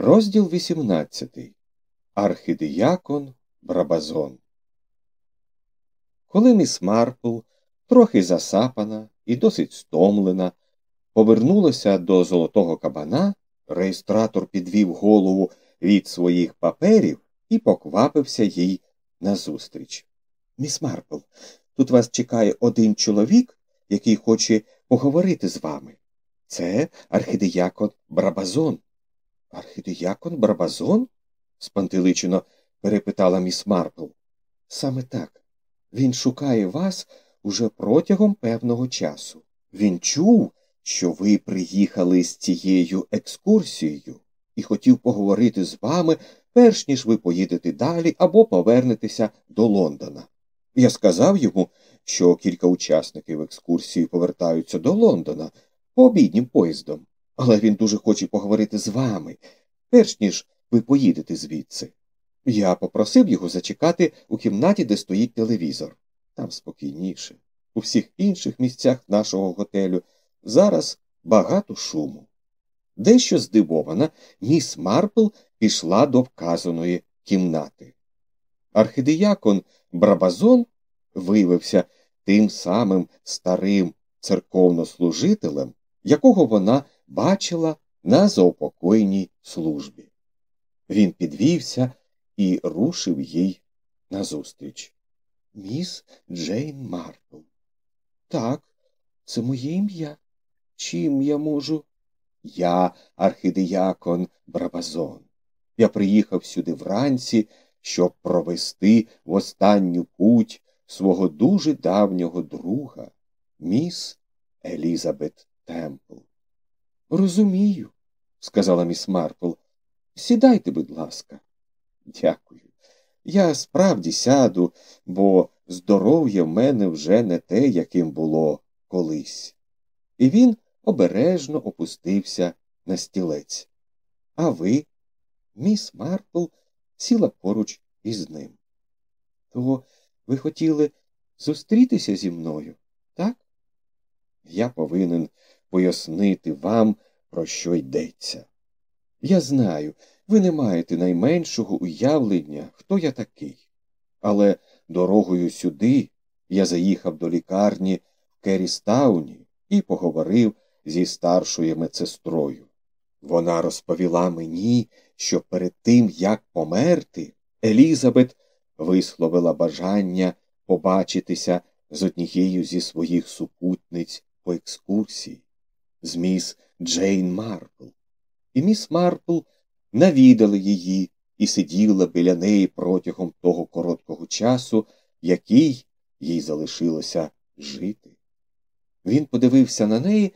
Розділ 18. Архидіякон Брабазон. Коли міс Марпл, трохи засапана і досить стомлена, повернулася до золотого кабана, реєстратор підвів голову від своїх паперів і поквапився їй назустріч. Міс Марпл, тут вас чекає один чоловік, який хоче поговорити з вами. Це архидіякон Брабазон. Архидіякон Брабазон? спантеличено перепитала міс Марпл. Саме так. Він шукає вас уже протягом певного часу. Він чув, що ви приїхали з цією екскурсією і хотів поговорити з вами, перш ніж ви поїдете далі або повернетеся до Лондона. Я сказав йому, що кілька учасників екскурсії повертаються до Лондона пообіднім поїздом, але він дуже хоче поговорити з вами, перш ніж ви поїдете звідси. Я попросив його зачекати у кімнаті, де стоїть телевізор. Там спокійніше. У всіх інших місцях нашого готелю зараз багато шуму. Дещо здивована, міс Марпл пішла до вказаної кімнати. Архидіякон Брабазон виявився тим самим старим церковнослужителем, якого вона бачила на заупокойній службі. Він підвівся і рушив їй назустріч. Міс Джейн Марпл. Так, це моє ім'я. Чим я можу? Я архидіякон Брабазон. Я приїхав сюди вранці, щоб провести в останню путь свого дуже давнього друга, міс Елізабет Темпл. Розумію, сказала міс Марпл. Сідайте, будь ласка. Дякую. Я справді сяду, бо здоров'я в мене вже не те, яким було колись. І він обережно опустився на стілець. А ви, міс Марпл, сіла поруч із ним. То ви хотіли зустрітися зі мною, так? Я повинен пояснити вам, про що йдеться. Я знаю, ви не маєте найменшого уявлення, хто я такий. Але дорогою сюди я заїхав до лікарні в Керістауні і поговорив зі старшою медсестрою. Вона розповіла мені, що перед тим, як померти, Елізабет висловила бажання побачитися з однією зі своїх супутниць по екскурсії, з міс Джейн Марпл. І міс Марпл навідала її і сиділа біля неї протягом того короткого часу, який їй залишилося жити. Він подивився на неї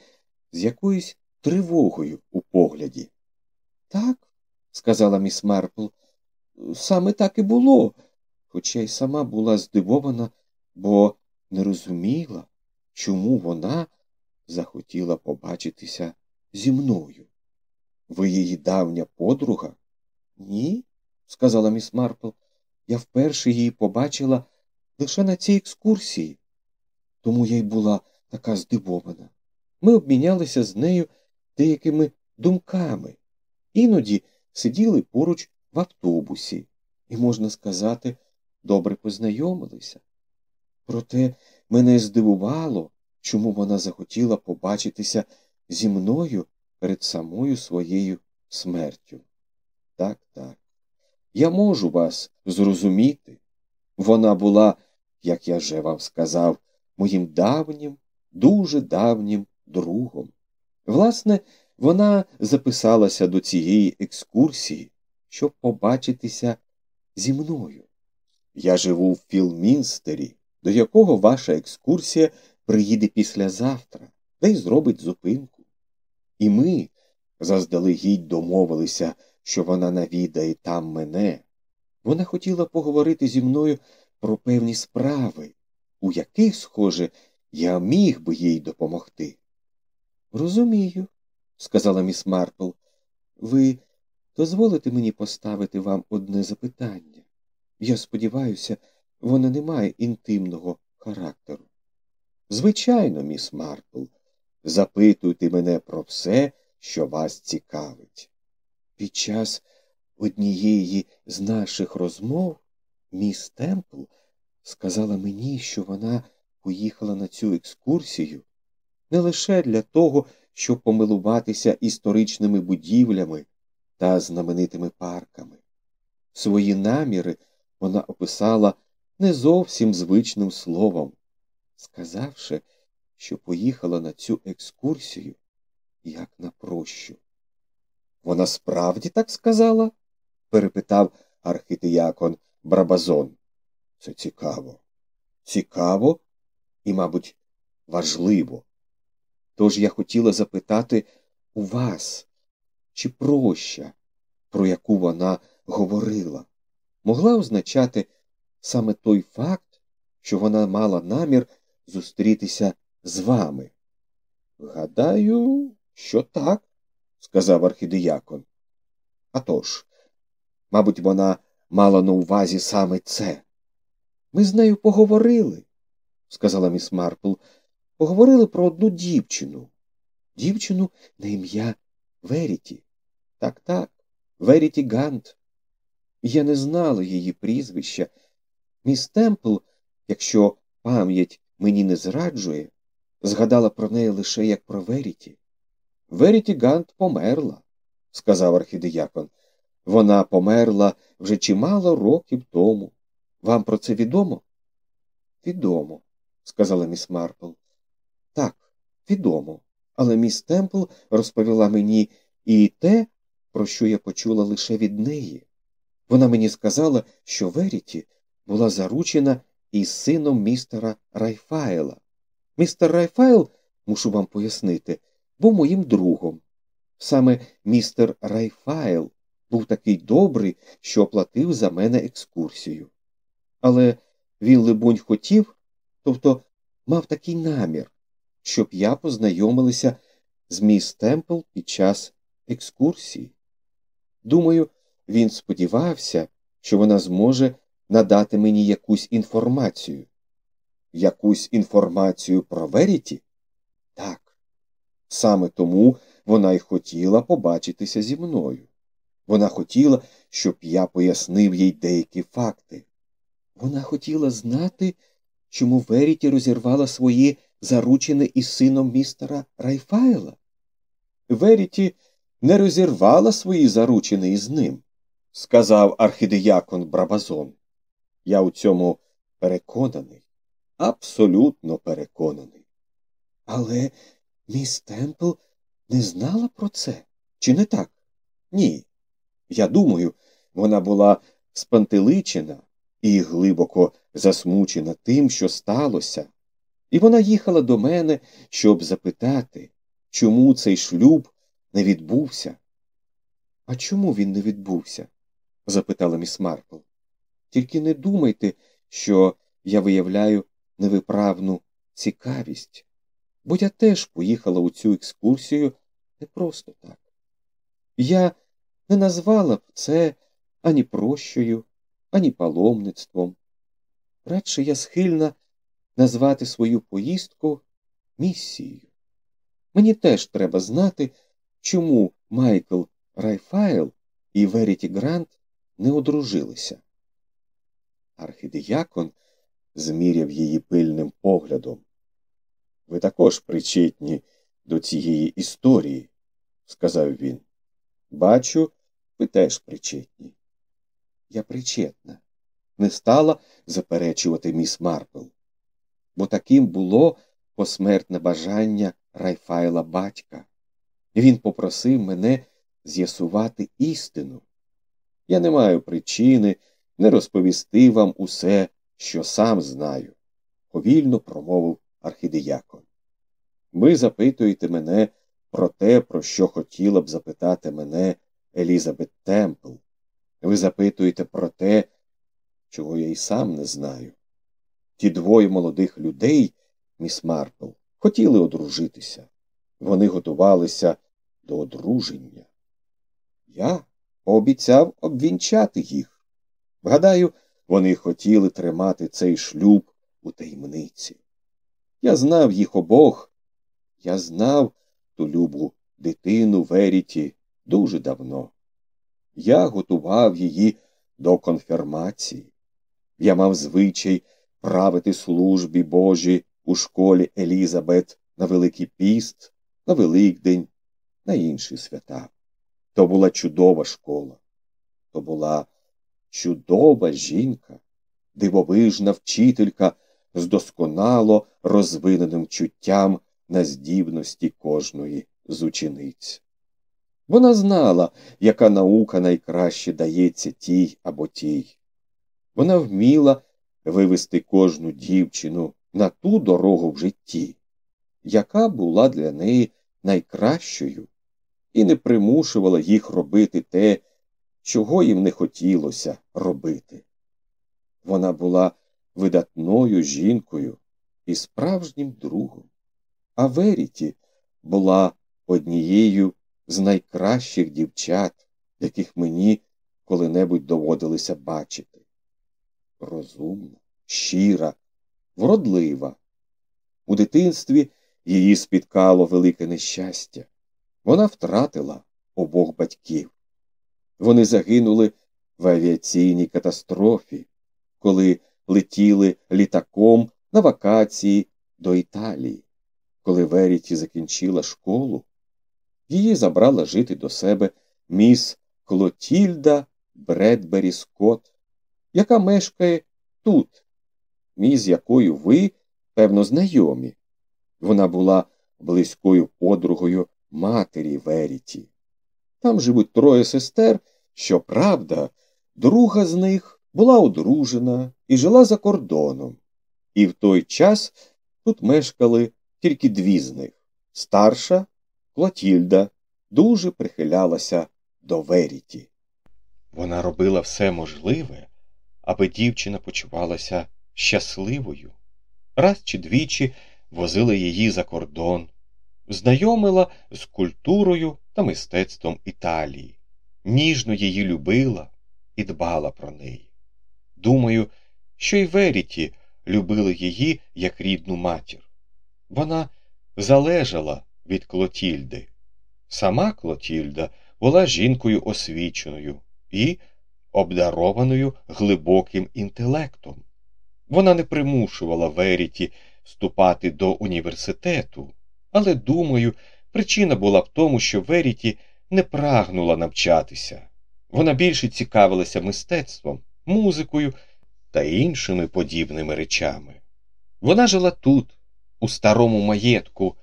з якоюсь тривогою у погляді. Так, сказала міс Марпл, саме так і було, хоча й сама була здивована, бо не розуміла, чому вона захотіла побачитися зі мною. Ви її давня подруга? Ні, сказала міс Марпл. Я вперше її побачила лише на цій екскурсії, тому я й була така здивована. Ми обмінялися з нею деякими думками, іноді сиділи поруч в автобусі і, можна сказати, добре познайомилися. Проте мене здивувало, чому вона захотіла побачитися зі мною перед самою своєю смертю. Так, так. Я можу вас зрозуміти. Вона була, як я вже вам сказав, моїм давнім, дуже давнім другом. Власне, вона записалася до цієї екскурсії, щоб побачитися зі мною. Я живу в Філмінстері, до якого ваша екскурсія приїде післязавтра, де й зробить зупинку. І ми заздалегідь домовилися, що вона навідає там мене. Вона хотіла поговорити зі мною про певні справи, у яких, схоже, я міг би їй допомогти. Розумію, сказала міс Марпл. Ви дозволите мені поставити вам одне запитання. Я сподіваюся, воно не має інтимного характеру. Звичайно, міс Марпл, запитуйте мене про все, що вас цікавить. Під час однієї з наших розмов міс Темпл сказала мені, що вона поїхала на цю екскурсію не лише для того, щоб помилуватися історичними будівлями та знаменитими парками. Свої наміри вона описала не зовсім звичним словом, сказавши, що поїхала на цю екскурсію як на прощу. Вона справді так сказала? перепитав архітеякон Брабазон. Це цікаво. Цікаво і, мабуть, важливо. Тож я хотіла запитати у вас, чи проща, про яку вона говорила, могла означати саме той факт, що вона мала намір зустрітися з вами? Гадаю, що так, сказав архідеякон. «А тож, мабуть, вона мала на увазі саме це. Ми з нею поговорили, сказала міс Марпл, поговорили про одну дівчину. Дівчину на ім'я Веріті. Так, так, Веріті Гант. Я не знала її прізвища. Міс Темпл, якщо пам'ять мені не зраджує, згадала про неї лише як про Веріті. Веріті Гант померла, сказав архідеякон. Вона померла вже чимало років тому. Вам про це відомо? Відомо, сказала міс Марпл. Так, відомо. Але міс Темпл розповіла мені і те, про що я почула лише від неї. Вона мені сказала, що Веріті була заручена із сином містера Райфайла. Містер Райфайл, мушу вам пояснити, був моїм другом. Саме містер Райфайл був такий добрий, що оплатив за мене екскурсію. Але він, либонь, хотів, тобто мав такий намір, щоб я познайомилася з міс Темпл під час екскурсії. Думаю, він сподівався, що вона зможе надати мені якусь інформацію. Якусь інформацію про Веріті? Так. Саме тому вона й хотіла побачитися зі мною. Вона хотіла, щоб я пояснив їй деякі факти. Вона хотіла знати, чому Веріті розірвала свої заручини із сином містера Райфайла. Веріті не розірвала свої заручини із ним, сказав архідеякон Брабазон. Я у цьому переконаний, абсолютно переконаний. Але міс Темпл не знала про це, чи не так? Ні. Я думаю, вона була спантеличена і глибоко засмучена тим, що сталося, і вона їхала до мене, щоб запитати, чому цей шлюб не відбувся. А чому він не відбувся? запитала міс Марпл. Тільки не думайте, що я виявляю невиправну цікавість, бо я теж поїхала у цю екскурсію не просто так. Я не назвала б це ані прощою, ані паломництвом. Радше я схильна назвати свою поїздку місією. Мені теж треба знати, чому Майкл Райфайл і Веріті Гант не одружилися. Архідеякон зміряв її пильним поглядом. Ви також причетні до цієї історії, сказав він. Бачу, ви теж причетні. Я причетна, не стала заперечувати міс Марпл, бо таким було посмертне бажання Райфайла батька. Він попросив мене з'ясувати істину. Я не маю причини не розповісти вам усе, що сам знаю, повільно промовив архідеякон. Ви запитуєте мене про те, про що хотіла б запитати мене Елізабет Темпл. Ви запитуєте про те, чого я й сам не знаю. Ті двоє молодих людей, міс Марпл, хотіли одружитися. Вони готувалися до одруження. Я пообіцяв обвінчати їх. Гадаю, вони хотіли тримати цей шлюб у таємниці. Я знав їх обох, я знав ту любу дитину Веріті дуже давно. Я готував її до конфірмації. Я мав звичай правити службі Божі у школі Елізабет на Великий Піст, на Великдень, на інші свята. То була чудова школа, то була чудова жінка, дивовижна вчителька з досконало розвиненим чуттям на здібності кожної з учениць. Вона знала, яка наука найкраще дається тій або тій. Вона вміла вивести кожну дівчину на ту дорогу в житті, яка була для неї найкращою, і не примушувала їх робити те, чого їм не хотілося робити. Вона була видатною жінкою і справжнім другом, а Веріті була однією з найкращих дівчат, яких мені коли-небудь доводилося бачити. Розумна, щира, вродлива. У дитинстві її спіткало велике нещастя. Вона втратила обох батьків. Вони загинули в авіаційній катастрофі, коли летіли літаком на вакації до Італії. Коли Веріті закінчила школу, її забрала жити до себе міс Клотільда Бредбері Скотт, яка мешкає тут, міс якою ви, певно, знайомі. Вона була близькою подругою матері Веріті. Там живуть троє сестер, щоправда, друга з них була одружена і жила за кордоном. І в той час тут мешкали тільки дві з них. Старша Клотільда дуже прихилялася до Веріті. Вона робила все можливе, аби дівчина почувалася щасливою. Раз чи двічі возила її за кордон, знайомила з культурою та мистецтвом Італії, ніжно її любила і дбала про неї. Думаю, що й Веріті любили її як рідну матір. Вона залежала від Клотільди. Сама Клотільда була жінкою освіченою і обдарованою глибоким інтелектом. Вона не примушувала Веріті вступати до університету, але, думаю, причина була в тому, що Веріті не прагнула навчатися. Вона більше цікавилася мистецтвом, музикою та іншими подібними речами. Вона жила тут, у старому маєтку,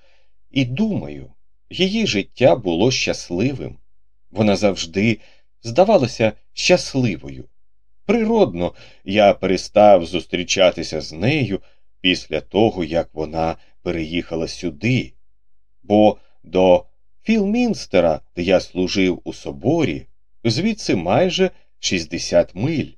і, думаю, її життя було щасливим. Вона завжди здавалася щасливою. Природно, я перестав зустрічатися з нею після того, як вона переїхала сюди, бо до Філмінстера, де я служив у соборі, звідси майже 60 миль.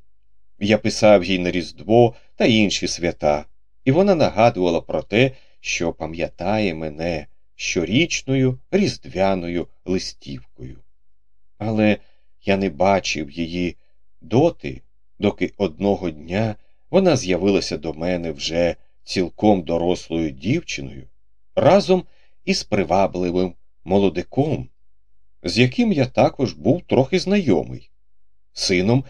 Я писав їй на Різдво та інші свята, і вона нагадувала про те, що пам'ятає мене щорічною різдвяною листівкою. Але я не бачив її доти, доки одного дня вона з'явилася до мене вже цілком дорослою дівчиною, разом із привабливим молодиком, з яким я також був трохи знайомий, сином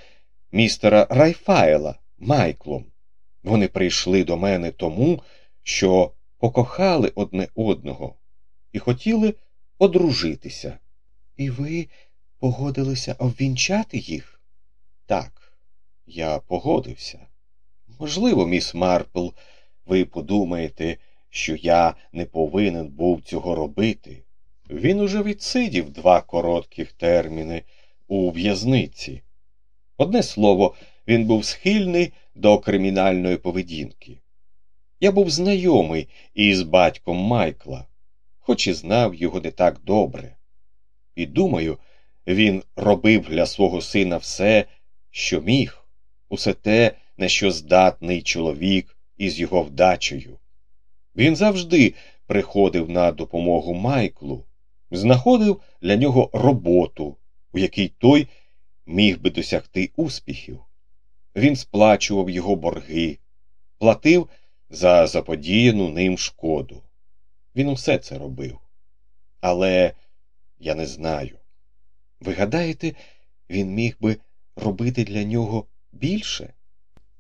містера Райфаела Майклом. Вони прийшли до мене тому, що покохали одне одного і хотіли одружитися. І ви погодилися обвінчати їх? Так, я погодився. Можливо, міс Марпл, ви подумаєте, що я не повинен був цього робити. Він уже відсидів два коротких терміни у в'язниці. Одне слово, він був схильний до кримінальної поведінки. Я був знайомий із батьком Майкла, хоч і знав його не так добре. І думаю, він робив для свого сина все, що міг, усе те, на що здатний чоловік із його вдачею. Він завжди приходив на допомогу Майклу, знаходив для нього роботу, у якій той міг би досягти успіхів. Він сплачував його борги, платив за заподіяну ним шкоду. Він усе це робив. Але я не знаю. Ви гадаєте, він міг би робити для нього більше?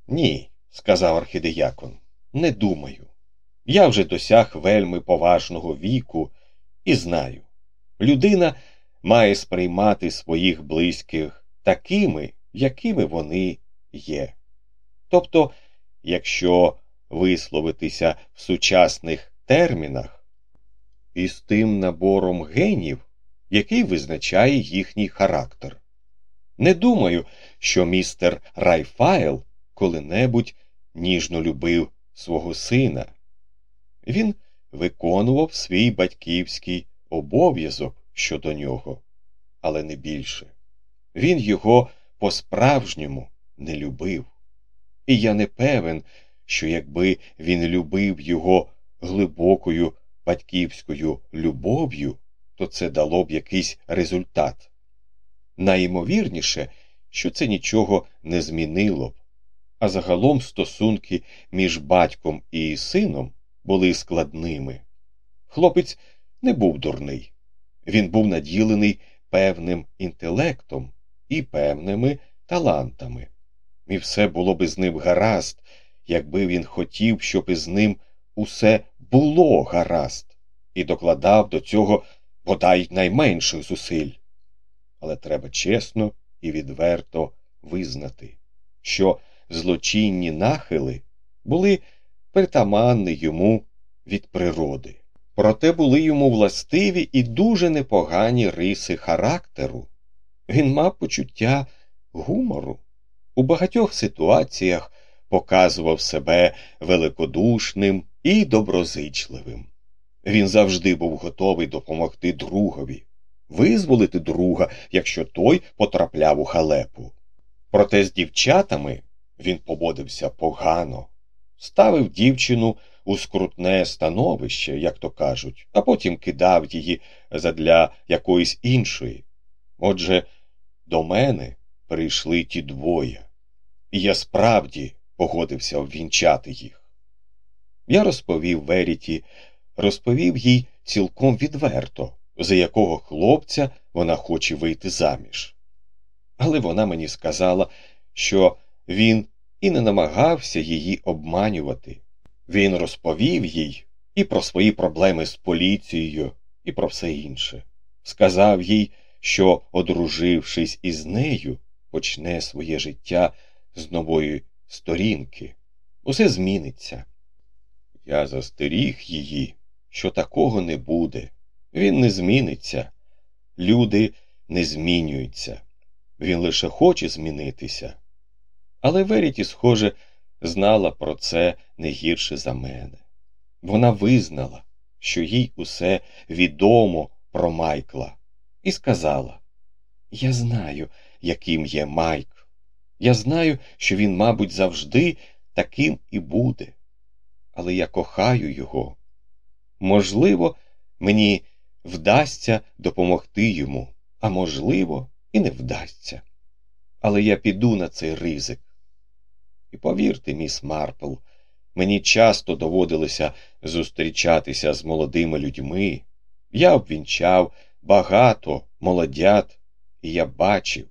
Ні, сказав архідеякон, не думаю. Я вже досяг вельми поважного віку і знаю, людина має сприймати своїх близьких такими, якими вони є. Тобто, якщо висловитися в сучасних термінах, із тим набором генів, який визначає їхній характер. Не думаю, що містер Райфайл коли-небудь ніжно любив свого сина. Він виконував свій батьківський обов'язок щодо нього, але не більше. Він його по-справжньому не любив. І я не певен, що якби він любив його глибокою батьківською любов'ю, то це дало б якийсь результат. Найімовірніше, що це нічого не змінило б, а загалом стосунки між батьком і сином були складними. Хлопець не був дурний, він був наділений певним інтелектом і певними талантами, і все було б з ним гаразд, якби він хотів, щоб із ним усе було гаразд, і докладав до цього бодай найменших зусиль. Але треба чесно і відверто визнати, що злочинні нахили були притаманні йому від природи. Проте були йому властиві і дуже непогані риси характеру. Він мав почуття гумору. У багатьох ситуаціях показував себе великодушним і доброзичливим. Він завжди був готовий допомогти другові, визволити друга, якщо той потрапляв у халепу. Проте з дівчатами він поводився погано, ставив дівчину у скрутне становище, як то кажуть, а потім кидав її задля якоїсь іншої. Отже, до мене прийшли ті двоє, і я справді погодився обвінчати їх. Я розповів Веріті, розповів їй цілком відверто, за якого хлопця вона хоче вийти заміж. Але вона мені сказала, що він і не намагався її обманювати. Він розповів їй і про свої проблеми з поліцією, і про все інше. Сказав їй, що, одружившись із нею, почне своє життя з нової сторінки. Усе зміниться. Я застеріг її, що такого не буде. Він не зміниться. Люди не змінюються. Він лише хоче змінитися. Але Веріті, схоже, знала про це не гірше за мене. Вона визнала, що їй усе відомо про Майкла, і сказала: Я знаю, яким є Майк. Я знаю, що він, мабуть, завжди таким і буде. Але я кохаю його. Можливо, мені вдасться допомогти йому, а можливо, і не вдасться. Але я піду на цей ризик. І повірте, міс Марпл, мені часто доводилося зустрічатися з молодими людьми. Я обвінчав багато молодят, і я бачив,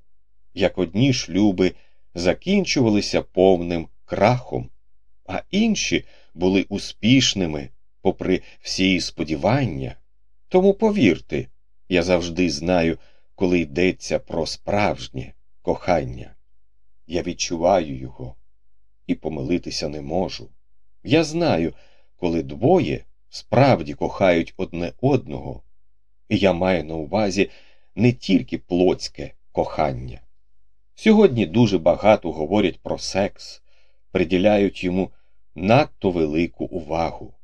як одні шлюби закінчувалися повним крахом, а інші були успішними, попри всі сподівання. Тому повірте, я завжди знаю, коли йдеться про справжнє кохання. Я відчуваю його і помилитися не можу. Я знаю, коли двоє справді кохають одне одного, і я маю на увазі не тільки плотське кохання. Сьогодні дуже багато говорять про секс, приділяють йому надто велику увагу.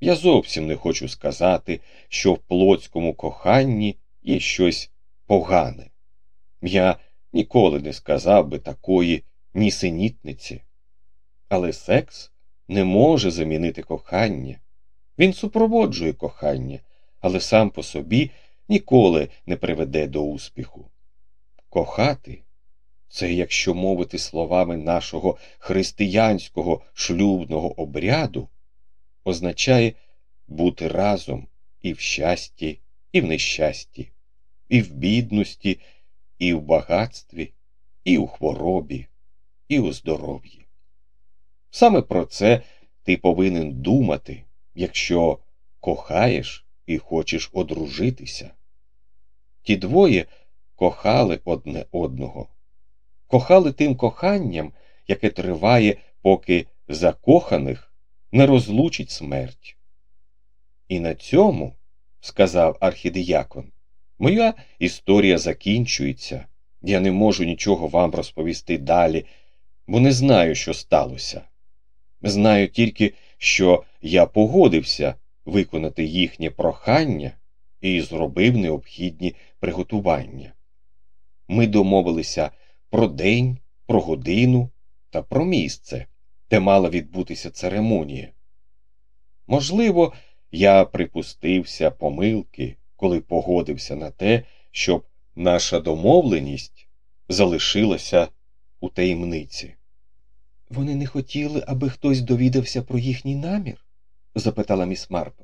Я зовсім не хочу сказати, що в плотському коханні є щось погане. Я ніколи не сказав би такої нісенітниці. Але секс не може замінити кохання. Він супроводжує кохання, але сам по собі ніколи не приведе до успіху. Кохати це, якщо мовити словами нашого християнського шлюбного обряду, означає бути разом і в щасті, і в нещасті, і в бідності, і в багатстві, і у хворобі, і у здоров'ї. Саме про це ти повинен думати, якщо кохаєш і хочеш одружитися. Ті двоє кохали одне одного, кохали тим коханням, яке триває, поки закоханих не розлучить смерть. І на цьому, сказав архідіякон, моя історія закінчується. Я не можу нічого вам розповісти далі, бо не знаю, що сталося. Знаю тільки, що я погодився виконати їхнє прохання і зробив необхідні приготування. Ми домовилися про день, про годину та про місце, де мала відбутися церемонія. Можливо, я припустився помилки, коли погодився на те, щоб наша домовленість залишилася у таємниці. Вони не хотіли, аби хтось довідався про їхній намір? запитала міс Марпл.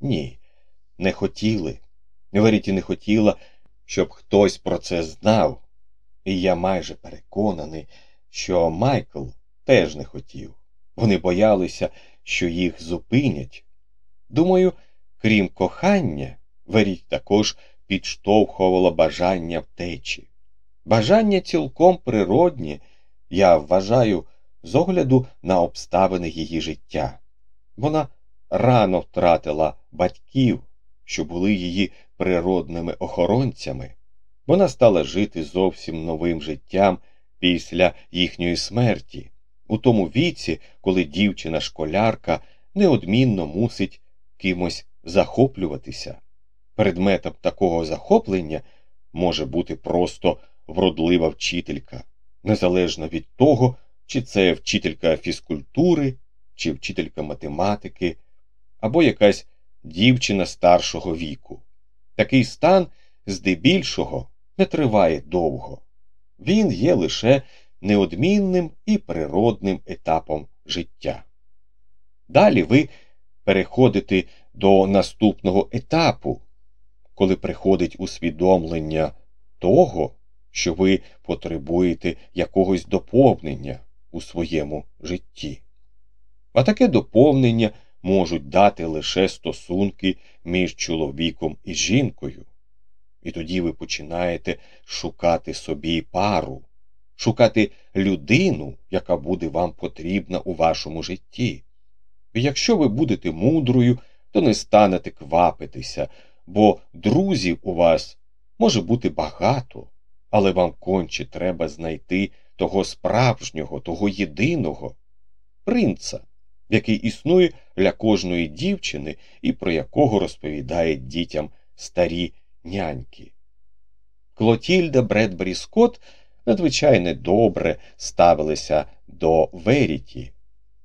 Ні, не хотіли. Веріті не хотіла, щоб хтось про це знав, і я майже переконаний, що Майкл теж не хотів. Вони боялися, що їх зупинять. Думаю, крім кохання, Веріть також підштовхувало бажання втечі. Бажання цілком природні, я вважаю, з огляду на обставини її життя. Вона рано втратила батьків, що були її природними охоронцями. Вона стала жити зовсім новим життям після їхньої смерті, у тому віці, коли дівчина-школярка неодмінно мусить кимось захоплюватися. Предметом такого захоплення може бути просто вродлива вчителька, незалежно від того, чи це вчителька фізкультури, чи вчителька математики, або якась дівчина старшого віку. Такий стан здебільшого не триває довго. Він є лише неодмінним і природним етапом життя. Далі ви переходите до наступного етапу, коли приходить усвідомлення того, що ви потребуєте якогось доповнення у своєму житті. А таке доповнення можуть дати лише стосунки між чоловіком і жінкою. І тоді ви починаєте шукати собі пару, шукати людину, яка буде вам потрібна у вашому житті. І якщо ви будете мудрою, то не станете квапитися, бо друзів у вас може бути багато, але вам конче треба знайти того справжнього, того єдиного принца, який існує для кожної дівчини і про якого розповідають дітям старі няньки. Клотільда Бредбері Скотт надзвичайно добре ставилися до Веріті,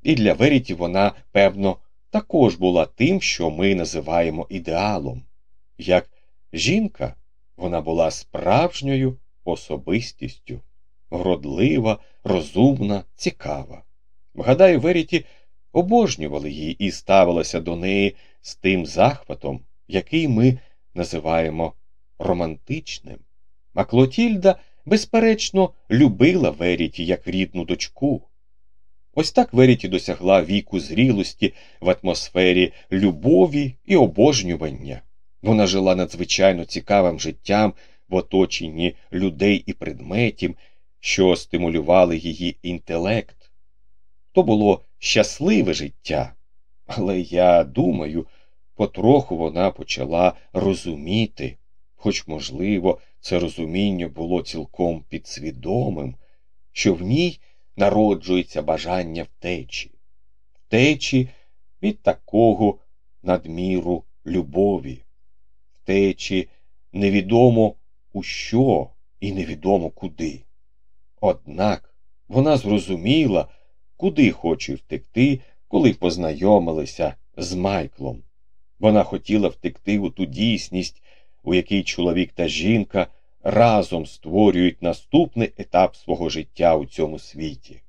і для Веріті вона, певно, також була тим, що ми називаємо ідеалом. Як жінка, вона була справжньою особистістю, вродлива, розумна, цікава. Вгадаю, Веріті обожнювали її і ставилися до неї з тим захватом, який ми називаємо романтичним. А Клотільда, безперечно, любила Веріті як рідну дочку. Ось так Веріті досягла віку зрілості в атмосфері любові і обожнювання. Вона жила надзвичайно цікавим життям в оточенні людей і предметів, що стимулювали її інтелект. То було щасливе життя, але я думаю, потроху вона почала розуміти, хоч, можливо, це розуміння було цілком підсвідомим, що в ній народжується бажання втечі, втечі від такого надміру любові втечі невідомо у що і невідомо куди. Однак вона зрозуміла, куди хоче втекти, коли познайомилися з Майклом. Вона хотіла втекти у ту дійсність, у якій чоловік та жінка разом створюють наступний етап свого життя у цьому світі.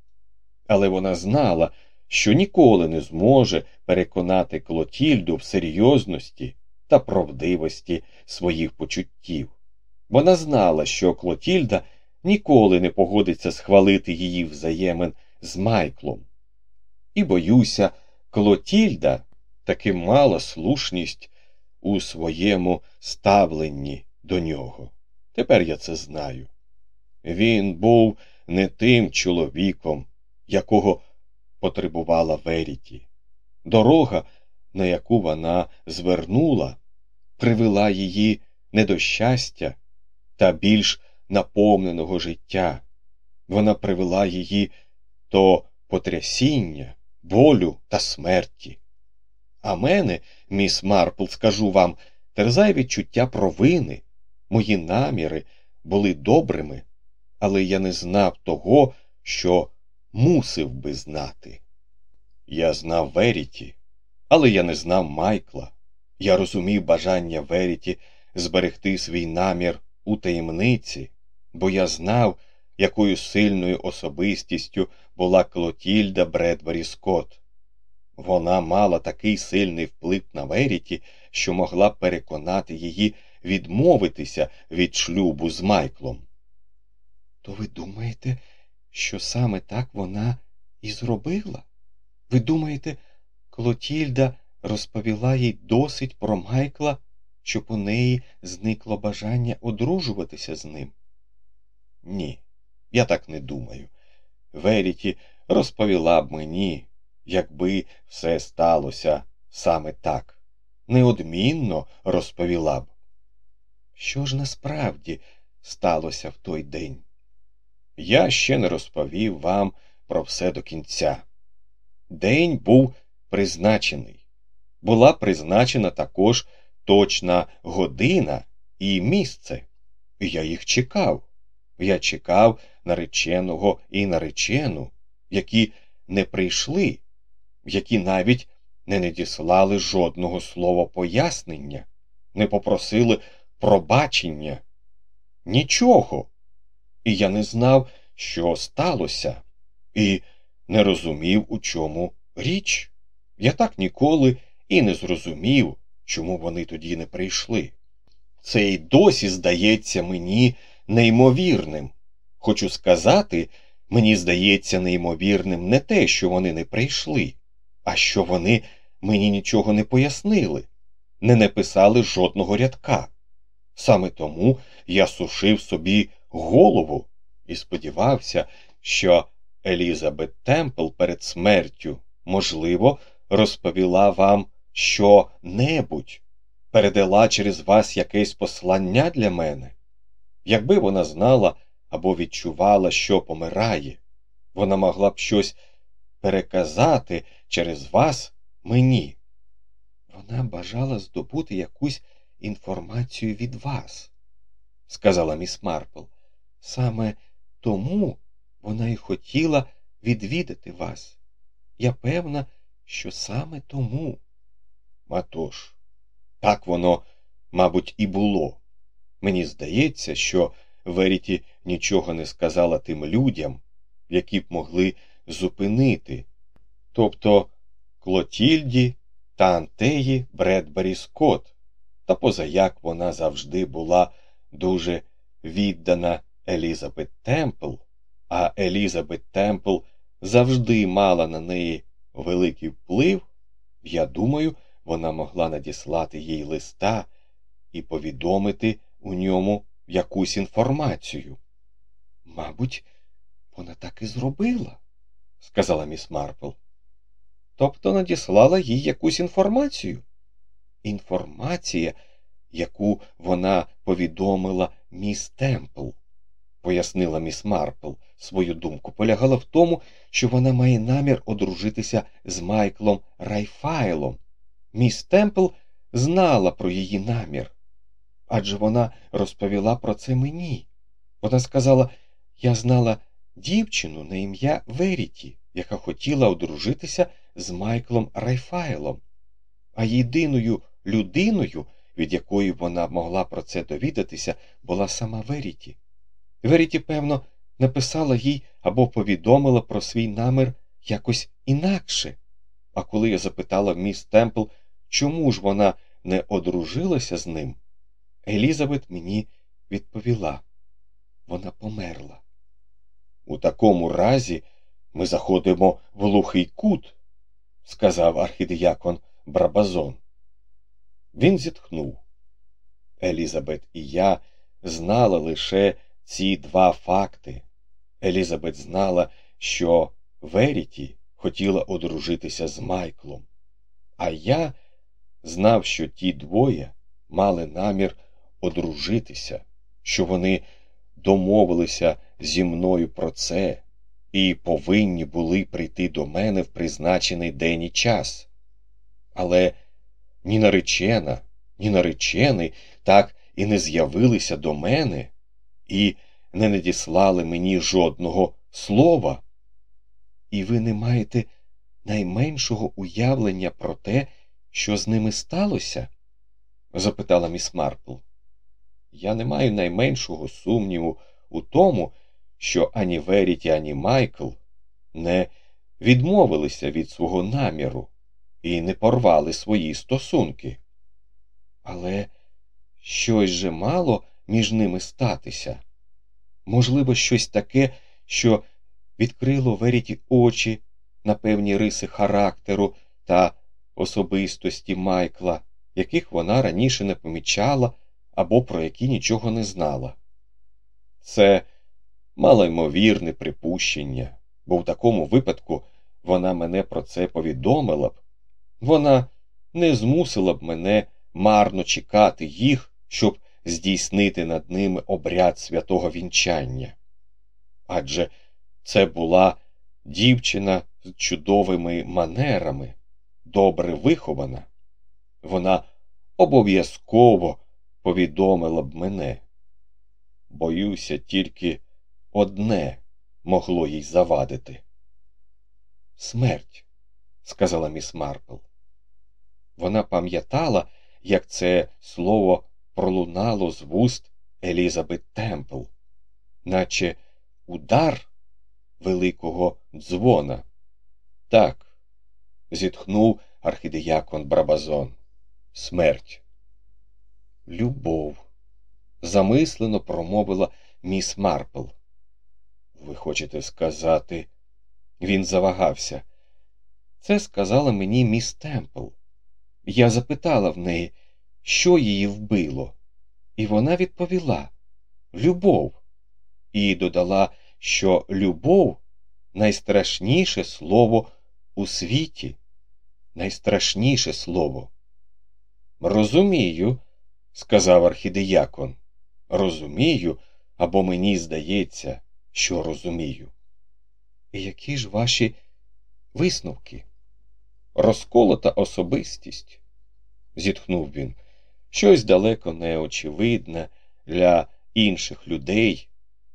Але вона знала, що ніколи не зможе переконати Клотільду в серйозності та правдивості своїх почуттів. Вона знала, що Клотільда ніколи не погодиться схвалити її взаємин з Майклом. І боюся, Клотільда таки мала слушність у своєму ставленні до нього. Тепер я це знаю. Він був не тим чоловіком, якого потребувала Веріті. Дорога, на яку вона звернула, привела її не до щастя та більш наповненого життя. Вона привела її до потрясіння, болю та смерті. А мене, міс Марпл, скажу вам, терзає відчуття провини. Мої наміри були добрими, але я не знав того, що мусив би знати. Я знав Веріті, але я не знав Майкла. Я розумів бажання Веріті зберегти свій намір у таємниці, бо я знав, якою сильною особистістю була Клотільда Бредбері Скотт. Вона мала такий сильний вплив на Веріті, що могла переконати її відмовитися від шлюбу з Майклом. То ви думаєте, що саме так вона і зробила? Ви думаєте, Клотільда розповіла їй досить про Майкла, щоб у неї зникло бажання одружуватися з ним? Ні, я так не думаю. Веріті розповіла б мені, якби все сталося саме так. Неодмінно розповіла б. Що ж насправді сталося в той день? Я ще не розповів вам про все до кінця. День був призначений. Була призначена також точна година і місце. Я їх чекав. Я чекав нареченого і наречену, які не прийшли, які навіть не надіслали жодного слова пояснення, не попросили пробачення. Нічого. І я не знав, що сталося, і не розумів, у чому річ. Я так ніколи і не зрозумів, чому вони тоді не прийшли. Це й досі здається мені неймовірним. Хочу сказати, мені здається неймовірним не те, що вони не прийшли, а що вони мені нічого не пояснили, не написали жодного рядка. Саме тому я сушив собі голову і сподівався, що Елізабет Темпл перед смертю, можливо, розповіла вам що небудь, передала через вас якесь послання для мене. Якби вона знала або відчувала, що помирає, вона могла б щось переказати через вас мені. Вона бажала здобути якусь інформацію від вас, сказала міс Марпл. Саме тому вона й хотіла відвідати вас. Я певна, що саме тому. Матож, так воно, мабуть, і було. Мені здається, що Веріті нічого не сказала тим людям, які б могли зупинити, тобто Клотільді та Антеї Бредбері Скотт, та позаяк вона завжди була дуже віддана Елізабет Темпл, а Елізабет Темпл завжди мала на неї великий вплив, я думаю, вона могла надіслати їй листа і повідомити у ньому якусь інформацію. Мабуть, вона так і зробила, сказала міс Марпл. Тобто надіслала їй якусь інформацію. Інформація, яку вона повідомила міс Темпл, пояснила міс Марпл. Свою думку полягала в тому, що вона має намір одружитися з Майклом Райфайлом. Міс Темпл знала про її намір, адже вона розповіла про це мені. Вона сказала, я знала дівчину на ім'я Веріті, яка хотіла одружитися з Майклом Райфайлом, а єдиною людиною, від якої вона могла про це довідатися, була сама Веріті. Веріті, певно, написала їй або повідомила про свій намір якось інакше. А коли я запитала міс Темпл, чому ж вона не одружилася з ним, Елізабет мені відповіла вона померла. У такому разі ми заходимо в глухий кут, сказав архідіякон Брабазон. Він зітхнув. Елізабет і я знали лише ці два факти. Елізабет знала, що Веріті хотіла одружитися з Майклом, а я знав, що ті двоє мали намір одружитися, що вони домовилися зі мною про це і повинні були прийти до мене в призначений день і час. Але ні наречена, ні наречений так і не з'явилися до мене і не надіслали мені жодного слова. І ви не маєте найменшого уявлення про те, що з ними сталося? запитала міс Марпл. Я не маю найменшого сумніву у тому, що ані Веріті, ані Майкл не відмовилися від свого наміру і не порвали свої стосунки. Але щось же мало між ними статися. Можливо, щось таке, що відкрило Веріті очі на певні риси характеру та особистості Майкла, яких вона раніше не помічала або про які нічого не знала. Це малоймовірне припущення, бо в такому випадку вона мене про це повідомила б, вона не змусила б мене марно чекати їх, щоб здійснити над ними обряд святого вінчання. Адже це була дівчина з чудовими манерами, добре вихована. Вона обов'язково повідомила б мене. Боюся, тільки одне могло їй завадити. Смерть, сказала міс Марпл. Вона пам'ятала, як це слово пролунало з вуст Елізабет Темпл, наче удар великого дзвона. Так, зітхнув архідеякон Брабазон. Смерть. Любов, замислено промовила міс Марпл. Ви хочете сказати, він завагався. Це сказала мені міс Темпл. Я запитала в неї, що її вбило, і вона відповіла любов, і додала, що любов найстрашніше слово у світі, найстрашніше слово. Розумію, сказав архідеякон. Розумію, або мені здається, що розумію. І які ж ваші висновки? Розколота особистість, зітхнув він, щось далеко неочевидне для інших людей,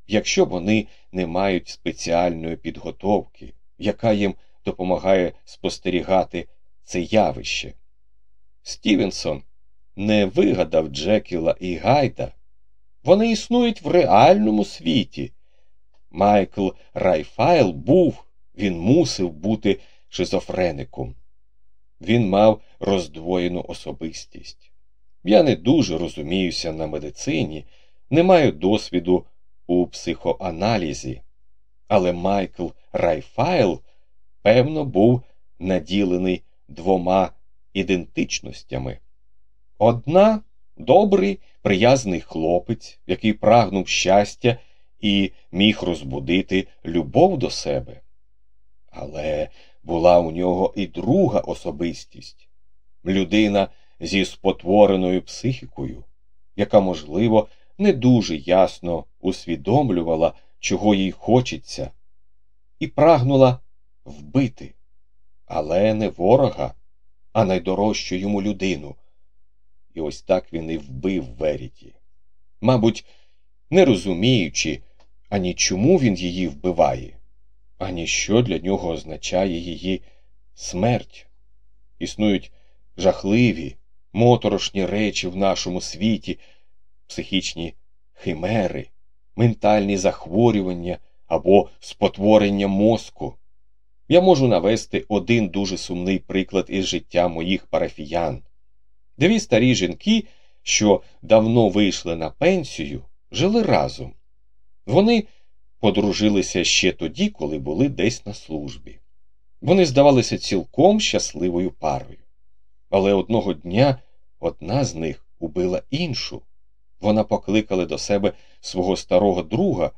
якщо вони не мають спеціальної підготовки, яка їм допомагає спостерігати це явище. Стівенсон не вигадав Джекіла і Гайда. Вони існують в реальному світі. Майкл Райфайл був, він мусив бути шизофреником. Він мав роздвоєну особистість. Я не дуже розуміюся на медицині, не маю досвіду у психоаналізі, але Майкл Райфайл, певно, був наділений двома ідентичностями. Одна добрий, приязний хлопець, який прагнув щастя і міг розбудити любов до себе. Але була у нього і друга особистість людина зі спотвореною психікою, яка, можливо, не дуже ясно усвідомлювала, чого їй хочеться, і прагнула вбити, але не ворога, а найдорожчу йому людину. І ось так він і вбив Веріті. Мабуть, не розуміючи, ані чому він її вбиває, ані що для нього означає її смерть. Існують жахливі, моторошні речі в нашому світі, психічні химери, ментальні захворювання або спотворення мозку. Я можу навести один дуже сумний приклад із життя моїх парафіян. Дві старі жінки, що давно вийшли на пенсію, жили разом. Вони подружилися ще тоді, коли були десь на службі. Вони здавалися цілком щасливою парою. Але одного дня одна з них убила іншу. Вона покликала до себе свого старого друга,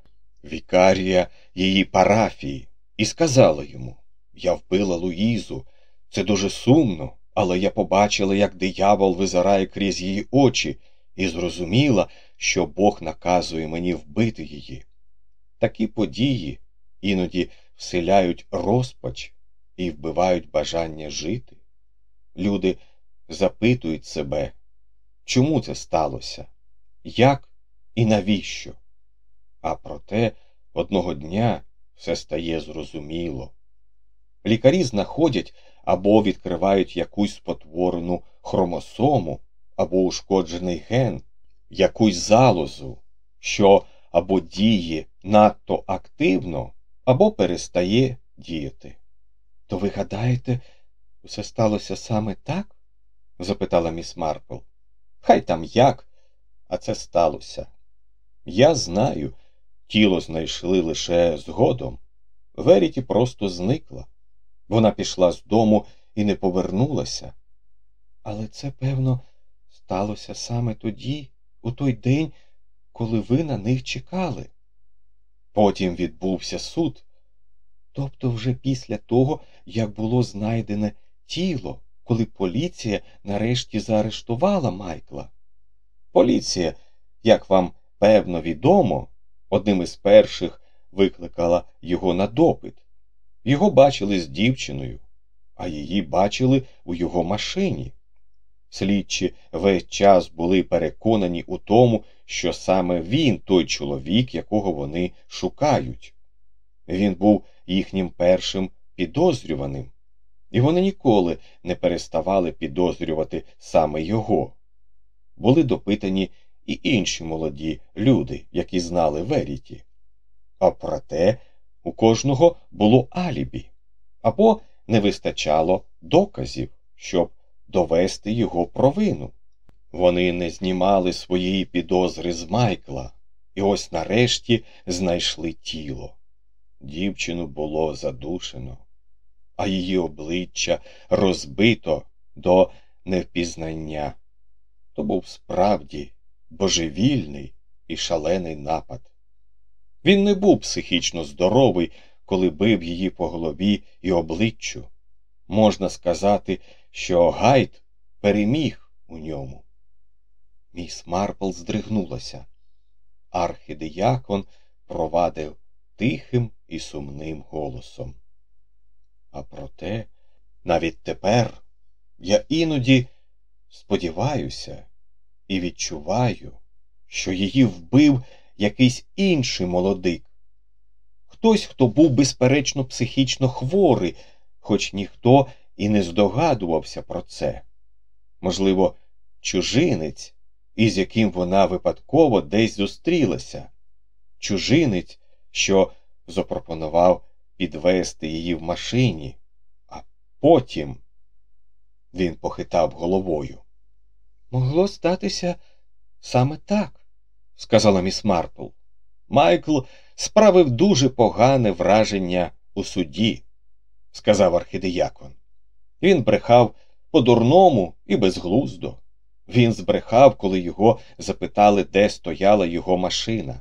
вікарія її парафії, і сказала йому Я вбила Луїзу. Це дуже сумно, але я побачила, як диявол визирає крізь її очі, і зрозуміла, що Бог наказує мені вбити її. Такі події іноді вселяють розпач і вбивають бажання жити. Люди запитують себе, чому це сталося, як і навіщо. А проте одного дня все стає зрозуміло. Лікарі знаходять або відкривають якусь спотворену хромосому, або ушкоджений ген, якусь залозу, що або діє надто активно, або перестає діяти. То ви гадаєте, все сталося саме так? запитала міс Марпл. Хай там як, а це сталося. Я знаю, тіло знайшли лише згодом. Веріті просто зникла. Вона пішла з дому і не повернулася. Але це, певно, сталося саме тоді, у той день, коли ви на них чекали. Потім відбувся суд. Тобто вже після того, як було знайдене тіло, коли поліція нарешті заарештувала Майкла. Поліція, як вам певно відомо, одним із перших викликала його на допит. Його бачили з дівчиною, а її бачили у його машині. Слідчі весь час були переконані у тому, що саме він той чоловік, якого вони шукають. Він був їхнім першим підозрюваним, і вони ніколи не переставали підозрювати саме його. Були допитані і інші молоді люди, які знали Веріті. А проте у кожного було алібі або не вистачало доказів, щоб довести його провину. Вони не знімали своєї підозри з Майкла, і ось нарешті знайшли тіло. Дівчину було задушено, а її обличчя розбито до невпізнання. То був справді божевільний і шалений напад. Він не був психічно здоровий, коли бив її по голові і обличчю. Можна сказати, що Гайд переміг у ньому. Міс Марпл здригнулася. Архідиякон провадив тихим і сумним голосом. А проте, навіть тепер я іноді сподіваюся і відчуваю, що її вбив якийсь інший молодик. Хтось, хто був безперечно психічно хворий, хоч ніхто і не здогадувався про це. Можливо, чужинець, із яким вона випадково десь зустрілася, чужинець, що запропонував підвести її в машині, а потім він похитав головою. Могло статися саме так, сказала міс Марпл. Майкл справив дуже погане враження у суді, сказав архідеякон. Він брехав по-дурному і безглуздо. Він збрехав, коли його запитали, де стояла його машина.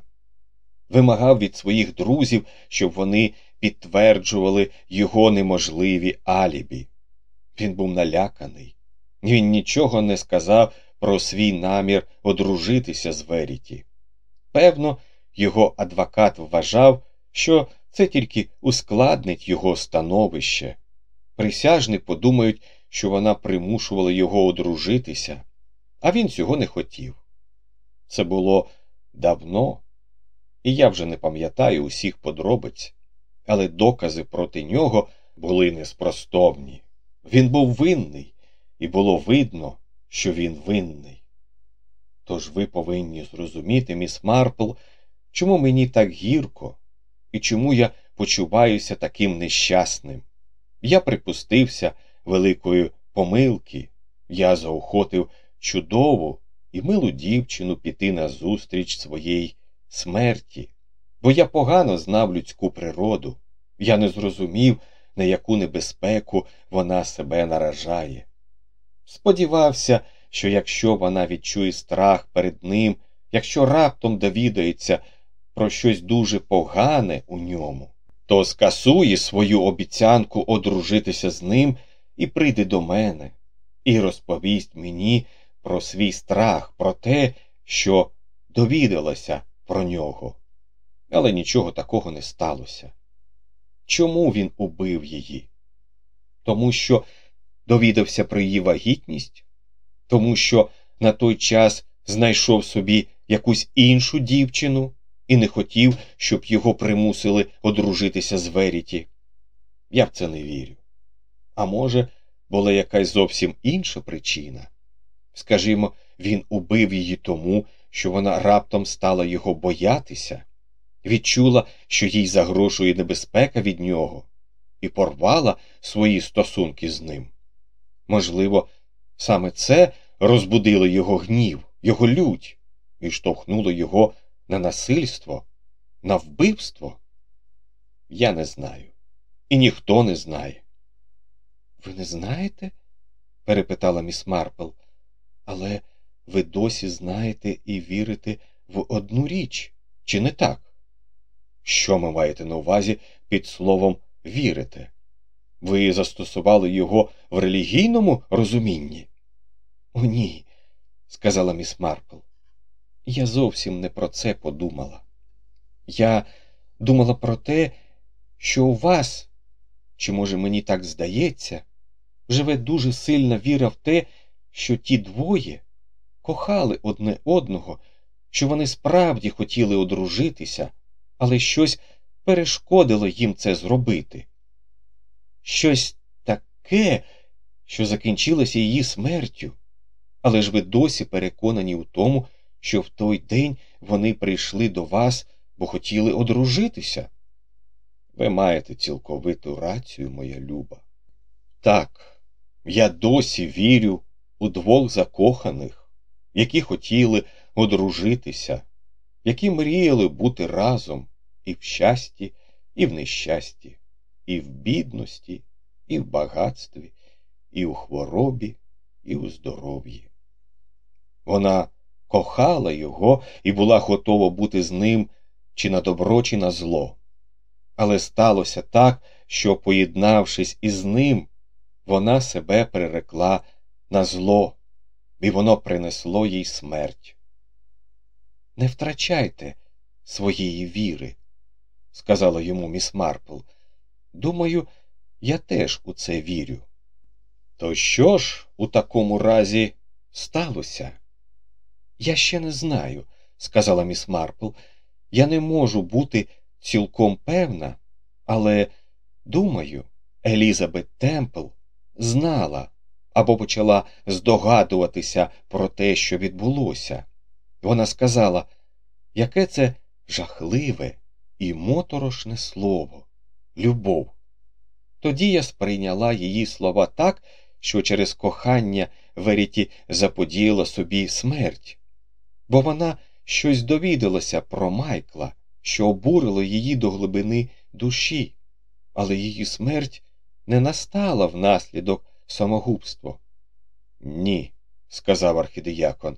Вимагав від своїх друзів, щоб вони підтверджували його неможливі алібі. Він був наляканий. Він нічого не сказав про свій намір одружитися з Веріті. Певно, його адвокат вважав, що це тільки ускладнить його становище. Присяжні подумають, що вона примушувала його одружитися, а він цього не хотів. Це було давно, і я вже не пам'ятаю усіх подробиць, але докази проти нього були неспростовні. Він був винний, і було видно, що він винний. Тож ви повинні зрозуміти, міс Марпл, чому мені так гірко і чому я почуваюся таким нещасним. Я припустився великої помилки, я заохотив чудову і милу дівчину піти на зустріч своєї смерті, бо я погано знав людську природу, я не зрозумів, на яку небезпеку вона себе наражає. Сподівався, що якщо вона відчує страх перед ним, якщо раптом довідається про щось дуже погане у ньому, то скасує свою обіцянку одружитися з ним і прийде до мене, і розповість мені про свій страх, про те, що довідалася про нього. Але нічого такого не сталося. Чому він убив її? Тому що довідався про її вагітність, тому що на той час знайшов собі якусь іншу дівчину і не хотів, щоб його примусили одружитися з Веріті. Я в це не вірю. А може, була якась зовсім інша причина. Скажімо, він убив її тому, що вона раптом стала його боятися, відчула, що їй загрожує небезпека від нього, і порвала свої стосунки з ним. Можливо, саме це розбудило його гнів, його лють і штовхнуло його на насильство, на вбивство? Я не знаю. І ніхто не знає. Ви не знаєте? перепитала міс Марпл. Але ви досі знаєте і вірите в одну річ, чи не так? Що ви маєте на увазі під словом вірите? Ви застосували його в релігійному розумінні? О, ні, сказала міс Марпл. Я зовсім не про це подумала. Я думала про те, що у вас, чи, може, мені так здається, живе дуже сильна віра в те, що ті двоє кохали одне одного, що вони справді хотіли одружитися, але щось перешкодило їм це зробити. Щось таке, що закінчилося її смертю. Але ж ви досі переконані у тому, що в той день вони прийшли до вас, бо хотіли одружитися. Ви маєте цілковиту рацію, моя люба. Так, я досі вірю у двох закоханих, які хотіли одружитися, які мріяли бути разом і в щасті, і в нещасті, і в бідності, і в багатстві, і у хворобі, і у здоров'ї. Вона кохала його і була готова бути з ним чи на добро, чи на зло. Але сталося так, що, поєднавшись із ним, вона себе перерекла на зло, і воно принесло їй смерть. Не втрачайте своєї віри, сказала йому міс Марпл. Думаю, я теж у це вірю. То що ж у такому разі сталося? Я ще не знаю, сказала міс Марпл. Я не можу бути цілком певна, але, думаю, Елізабет Темпл знала або почала здогадуватися про те, що відбулося. Вона сказала, яке це жахливе і моторошне слово, любов. Тоді я сприйняла її слова так, що через кохання Веріті заподіяла собі смерть, бо вона щось довідалася про Майкла, що обурило її до глибини душі, але її смерть не настала внаслідок самогубства. Ні, сказав архідіякон,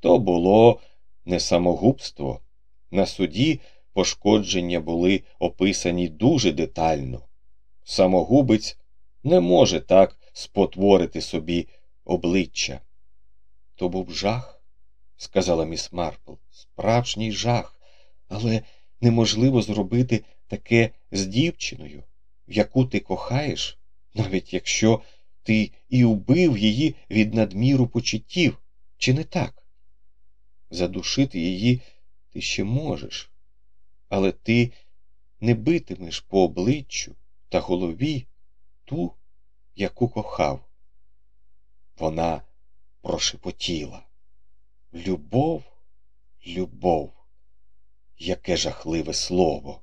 то було не самогубство. На суді пошкодження були описані дуже детально. Самогубець не може так спотворити собі обличчя. То був жах, сказала міс Марпл, справжній жах, але неможливо зробити таке з дівчиною, яку ти кохаєш, навіть якщо ти і убив її від надміру почуттів, чи не так? Задушити її ти ще можеш, але ти не битимеш по обличчю та голові ту, яку кохав. Вона прошепотіла. Любов, любов, яке жахливе слово.